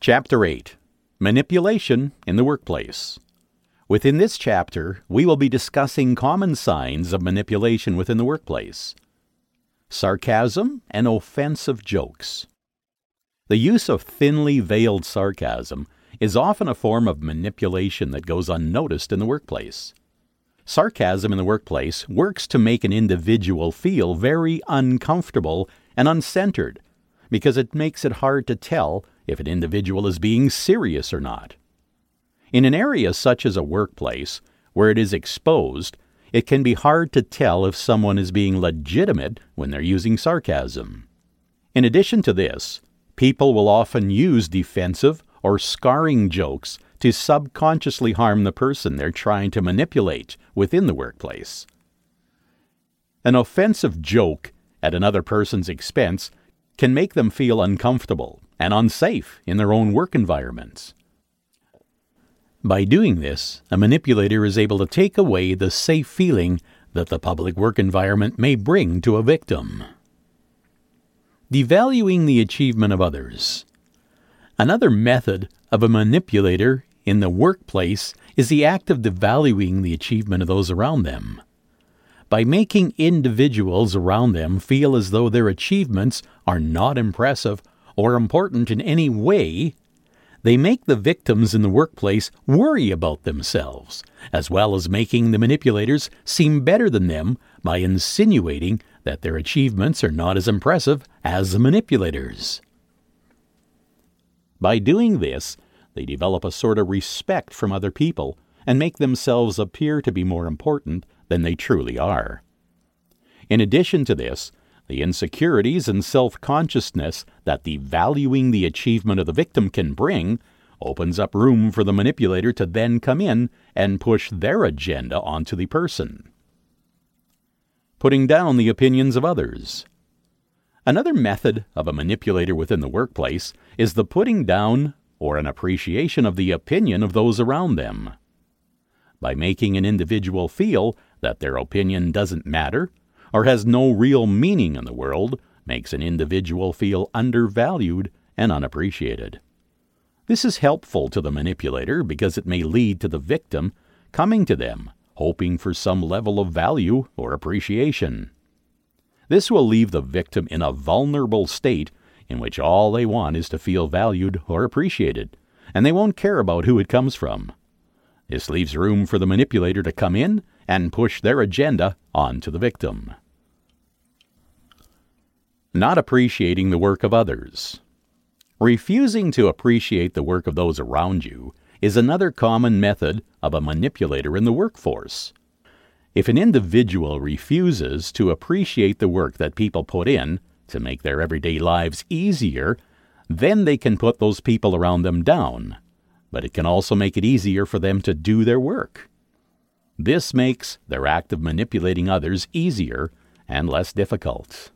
Chapter 8 Manipulation in the Workplace. Within this chapter, we will be discussing common signs of manipulation within the workplace sarcasm and offensive jokes. The use of thinly veiled sarcasm is often a form of manipulation that goes unnoticed in the workplace. Sarcasm in the workplace works to make an individual feel very uncomfortable and uncentered because it makes it hard to tell if an individual is being serious or not. In an area such as a workplace, where it is exposed, it can be hard to tell if someone is being legitimate when they're using sarcasm. In addition to this, people will often use defensive or scarring jokes to subconsciously harm the person they're trying to manipulate within the workplace. An offensive joke at another person's expense can make them feel uncomfortable and unsafe in their own work environments. By doing this, a manipulator is able to take away the safe feeling that the public work environment may bring to a victim. Devaluing the achievement of others. Another method of a manipulator in the workplace is the act of devaluing the achievement of those around them. By making individuals around them feel as though their achievements are not impressive or important in any way, they make the victims in the workplace worry about themselves, as well as making the manipulators seem better than them by insinuating that their achievements are not as impressive as the manipulators. By doing this, they develop a sort of respect from other people and make themselves appear to be more important than they truly are. In addition to this, the insecurities and self consciousness that the valuing the achievement of the victim can bring opens up room for the manipulator to then come in and push their agenda onto the person. Putting down the opinions of others. Another method of a manipulator within the workplace is the putting down or an appreciation of the opinion of those around them. By making an individual feel that their opinion doesn't matter or has no real meaning in the world makes an individual feel undervalued and unappreciated. This is helpful to the manipulator because it may lead to the victim coming to them hoping for some level of value or appreciation. This will leave the victim in a vulnerable state in which all they want is to feel valued or appreciated, and they won't care about who it comes from. This leaves room for the manipulator to come in and push their agenda onto the victim. Not appreciating the work of others. Refusing to appreciate the work of those around you is another common method of a manipulator in the workforce. If an individual refuses to appreciate the work that people put in to make their everyday lives easier, then they can put those people around them down. But it can also make it easier for them to do their work. This makes their act of manipulating others easier and less difficult.